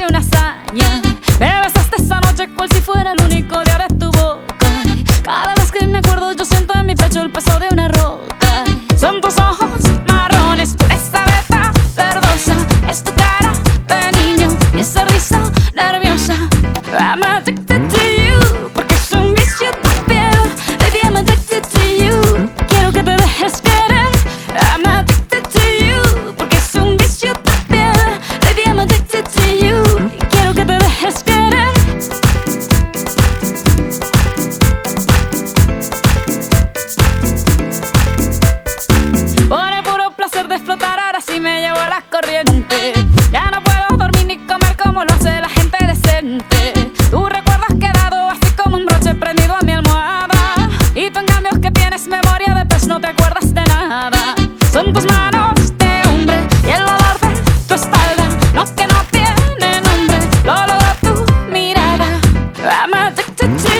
parece una hazaña. Me besaste esa noche cual si fuera el único día de tu boca. Cada vez que me acuerdo, yo siento en mi pecho el peso de una roca. Son tus ojos marrones, esta beta verdosa. Es tu cara de niño y esa risa nerviosa. Amate Ya no puedo dormir ni comer como lo hace la gente decente. Tu recuerdo has quedado así como un broche prendido a mi almohada. Y tú en cambio que tienes memoria de pez no te acuerdas de nada. Son tus manos de hombre y el dolor de tu espalda. No que no tiene nombre, lo logra tu mirada. I'm addicted to